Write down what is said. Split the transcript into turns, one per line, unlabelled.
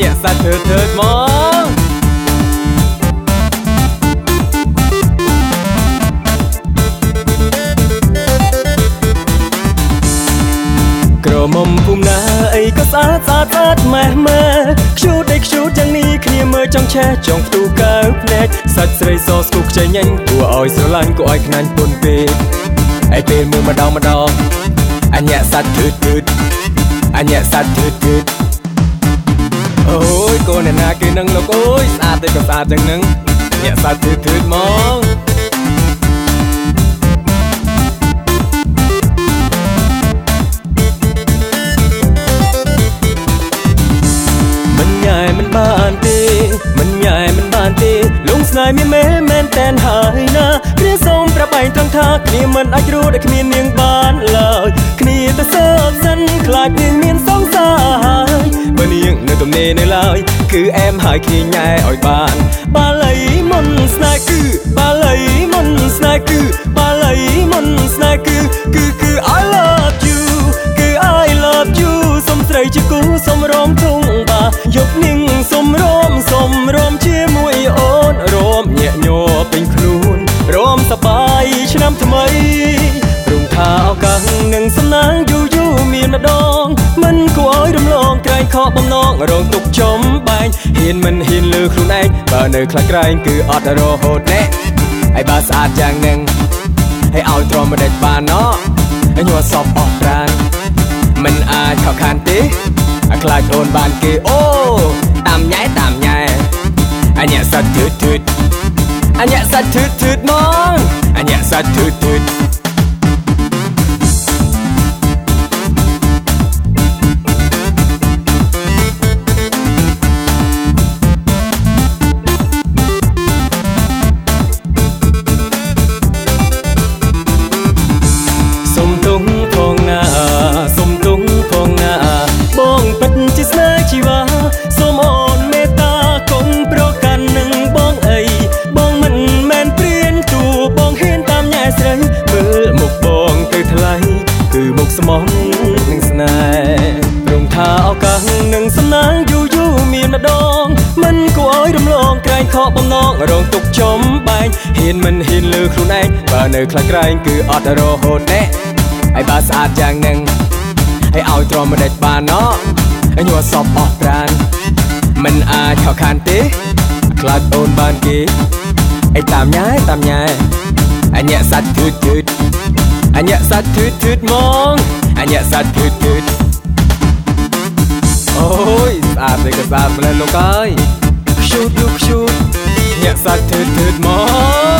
ញាក់សាច់ធ្វើធ្វើមកក្រមុំភូមិណាអីក៏ស្អាតស្អាតស្អាតម៉ែម៉ែខ្ជូតអីខ្ជូតយ៉ាងនេះគ្នាមើលចង់ឆេះចង់ផ្ទូកើភ្នែកសាច់ស្រីសស្គូខ្ចីញញគួរឲ្យស្រឡាញ់គួរឲ្យខ្នាញ់ពុនពេកឯពេលមើលម្ដងម្ដងអញ្ញាសាច់ធឺតធឺតអញ្ញាសាច់ធឺតធឺត អូយកូនអ្នកណាគេនឹងលោកអើយស្អាតទេក៏ស្អាតយ៉ាងហ្នឹងអញ្ញាសាច់ធឺតធឺតមកមិនញ៉ែមិនបានទេមិនញ៉ែមិនបានទេលងស្នេហ៍មានមែនមែនតែនហើយណាគ្នាសូមប្រាប់ឯងត្រង់ថាគ្នាមិនអាចរួចដែលគ្មាននាងបានឡើយគ្នាទៅសើបសិនខ្លាចនាងមានសង្សារហើយ បើនាងនៅទំនេរនៅឡើយគឺអែមហើយគ្នាញ៉ែឲ្យបាន បាលីមុនស្នេហ៍គឺ បាលីមុនស្នេហ៍គឺ បាលីមុនស្នេហ៍គឺគឺគឺ I love you គឺ I love you សុំស្រីជាគូសុំរំធុងបាយកនាងសុំរំសុំរំជាមួយអូនរំញាក់ញ័រពេញខ្លួនរំសប្បាយឆ្នាំថ្មីព្រមថាឱកាសនឹងសំណាងយូរយូរមានម្ដង បំណងរងទុកចំបែងហ៊ានមិនហ៊ានលើខ្លួនឯងបើនៅខ្លាចក្រែងគឺអត់រហូតណែហើយបើស្អាតយ៉ាងនឹងឲ្យឲ្យទ្រាំមិនដេចបានណោះហើយញ័រសពអស់ប្រានមិនអាចខកខានទេអាខ្លាចអូនបានគេអូតាមញ៉ែតាមញ៉ែអញ្ញាសាច់ធឺតធឺតអញ្ញាសាច់ធឺតធឺតមកអញ្ញាសាច់ធឺតធឺ មុខស្មោះនឹងស្នេហ៍ព្រមថាឱកាសនឹងសំណាងយូរយូរមានម្ដង មិនគួរឲ្យរំលងក្រែងខកបំណងរងទុកចំបែងហ៊ានមិនហ៊ានលើខ្លួនឯងបើនៅខ្លាចក្រែងគឺអត់រហូតណែហើយបើស្អាតយ៉ាងនឹងហើយឲ្យទ្រាំមិនដេចបានណោះហើយញ័រសពអស់ប្រានមិនអាចខកខានទេខ្លាចអូនបានគេអីតាមញ៉ែតាមញ៉ែអញ្ញាក់សាច់ធឺតធឺតអញ្ញាក់សាច់ធឺតធឺតមក អញ្ញាក់សាច់ធឺតធឺតអូយស្អាតទេក៏ស្អាតម្ល៉េះលោកអើយខ្ជូតលោកខ្ជូតអញ្ញាក់សាច់ធឺតធឺតមក